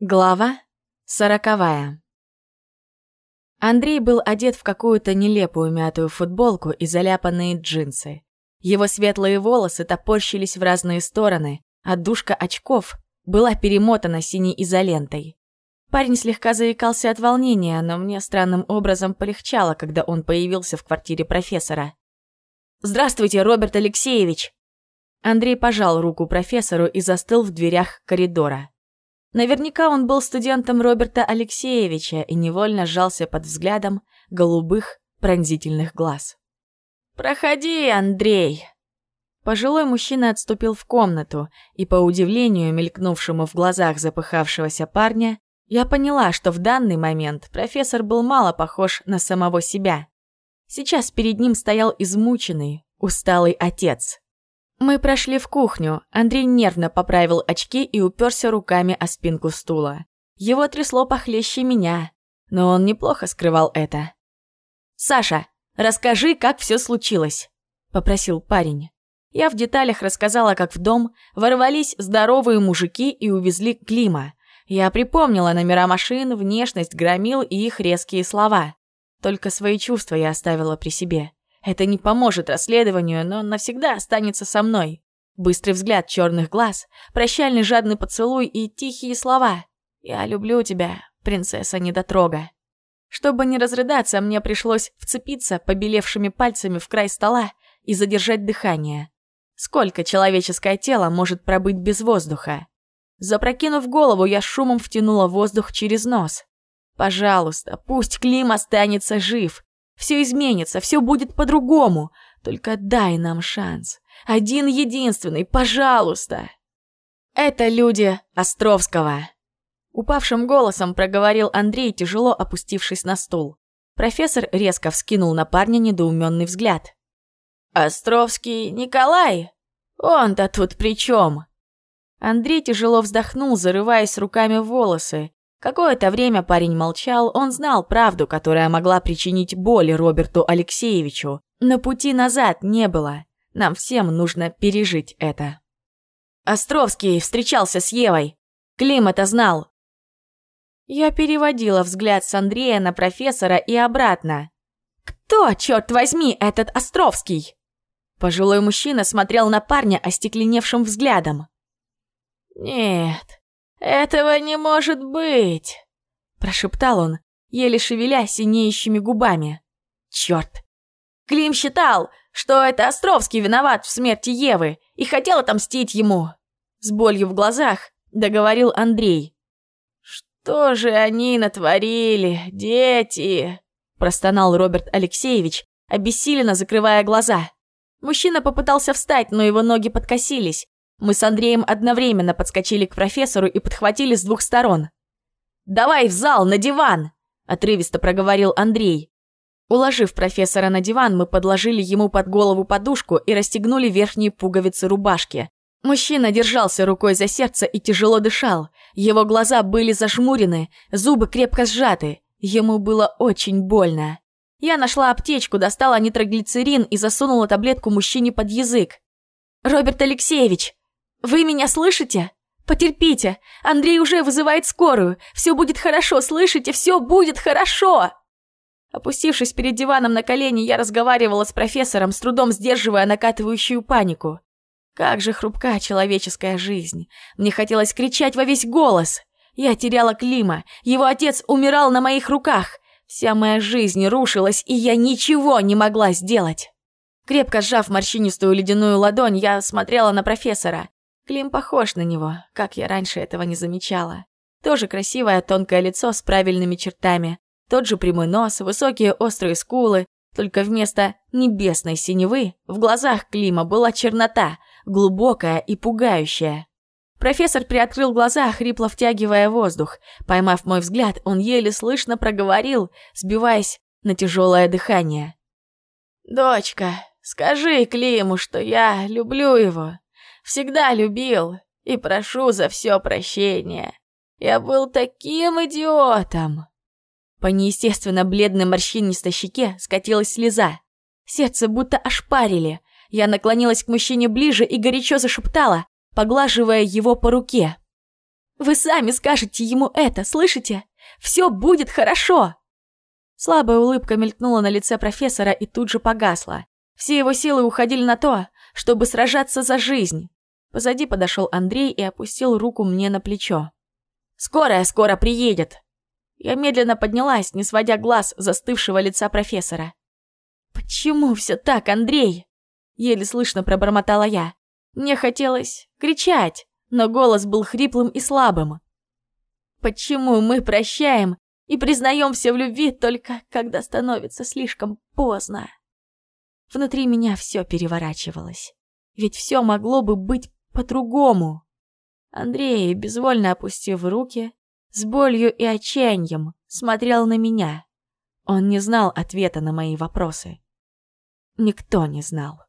Глава сороковая. Андрей был одет в какую-то нелепую мятую футболку и заляпанные джинсы. Его светлые волосы топорщились в разные стороны, а дужка очков была перемотана синей изолентой. Парень слегка заикался от волнения, но мне странным образом полегчало, когда он появился в квартире профессора. «Здравствуйте, Роберт Алексеевич!» Андрей пожал руку профессору и застыл в дверях коридора. Наверняка он был студентом Роберта Алексеевича и невольно сжался под взглядом голубых пронзительных глаз. «Проходи, Андрей!» Пожилой мужчина отступил в комнату, и по удивлению, мелькнувшему в глазах запыхавшегося парня, я поняла, что в данный момент профессор был мало похож на самого себя. Сейчас перед ним стоял измученный, усталый отец. Мы прошли в кухню. Андрей нервно поправил очки и уперся руками о спинку стула. Его трясло похлеще меня, но он неплохо скрывал это. «Саша, расскажи, как все случилось», — попросил парень. Я в деталях рассказала, как в дом ворвались здоровые мужики и увезли Клима. Я припомнила номера машин, внешность громил и их резкие слова. Только свои чувства я оставила при себе. Это не поможет расследованию, но навсегда останется со мной. Быстрый взгляд черных глаз, прощальный жадный поцелуй и тихие слова. «Я люблю тебя, принцесса недотрога». Чтобы не разрыдаться, мне пришлось вцепиться побелевшими пальцами в край стола и задержать дыхание. Сколько человеческое тело может пробыть без воздуха? Запрокинув голову, я шумом втянула воздух через нос. Пожалуйста, пусть Клим останется жив. Все изменится, все будет по-другому. Только дай нам шанс. Один единственный, пожалуйста. Это люди Островского. Упавшим голосом проговорил Андрей, тяжело опустившись на стул. Профессор резко вскинул на парня недоуменный взгляд. «Островский Николай? Он-то тут при чем?» Андрей тяжело вздохнул, зарываясь руками в волосы. Какое-то время парень молчал, он знал правду, которая могла причинить боль Роберту Алексеевичу. Но пути назад не было. Нам всем нужно пережить это. Островский встречался с Евой. Клим это знал. Я переводила взгляд с Андрея на профессора и обратно. «Кто, черт возьми, этот Островский?» Пожилой мужчина смотрел на парня остекленевшим взглядом. «Нет, «Этого не может быть!» Прошептал он, еле шевеля синеющими губами. «Черт! Клим считал, что это Островский виноват в смерти Евы и хотел отомстить ему!» С болью в глазах договорил Андрей. «Что же они натворили, дети?» Простонал Роберт Алексеевич, обессиленно закрывая глаза. Мужчина попытался встать, но его ноги подкосились, мы с Андреем одновременно подскочили к профессору и подхватили с двух сторон. «Давай в зал, на диван!» – отрывисто проговорил Андрей. Уложив профессора на диван, мы подложили ему под голову подушку и расстегнули верхние пуговицы рубашки. Мужчина держался рукой за сердце и тяжело дышал. Его глаза были зажмурены, зубы крепко сжаты. Ему было очень больно. Я нашла аптечку, достала нитроглицерин и засунула таблетку мужчине под язык. «Роберт Алексеевич!» «Вы меня слышите? Потерпите! Андрей уже вызывает скорую! Все будет хорошо, слышите? Все будет хорошо!» Опустившись перед диваном на колени, я разговаривала с профессором, с трудом сдерживая накатывающую панику. Как же хрупка человеческая жизнь. Мне хотелось кричать во весь голос. Я теряла Клима, его отец умирал на моих руках. Вся моя жизнь рушилась, и я ничего не могла сделать. Крепко сжав морщинистую ледяную ладонь, я смотрела на профессора. Клим похож на него, как я раньше этого не замечала. Тоже красивое тонкое лицо с правильными чертами, тот же прямой нос, высокие острые скулы, только вместо небесной синевы в глазах Клима была чернота, глубокая и пугающая. Профессор приоткрыл глаза, хрипло втягивая воздух. Поймав мой взгляд, он еле слышно проговорил, сбиваясь на тяжелое дыхание. «Дочка, скажи Климу, что я люблю его, Всегда любил и прошу за все прощения. Я был таким идиотом. По неестественно бледной морщинистой щеке скатилась слеза. Сердце будто ошпарили. Я наклонилась к мужчине ближе и горячо зашептала, поглаживая его по руке. Вы сами скажете ему это, слышите? Все будет хорошо!» Слабая улыбка мелькнула на лице профессора и тут же погасла. Все его силы уходили на то, чтобы сражаться за жизнь. Позади подошел Андрей и опустил руку мне на плечо. «Скорая скоро приедет!» Я медленно поднялась, не сводя глаз застывшего лица профессора. «Почему все так, Андрей?» Еле слышно пробормотала я. Мне хотелось кричать, но голос был хриплым и слабым. «Почему мы прощаем и признаемся в любви только когда становится слишком поздно?» Внутри меня все переворачивалось. Ведь все могло бы быть по-другому. Андрей, безвольно опустив руки, с болью и отчаянием смотрел на меня. Он не знал ответа на мои вопросы. Никто не знал.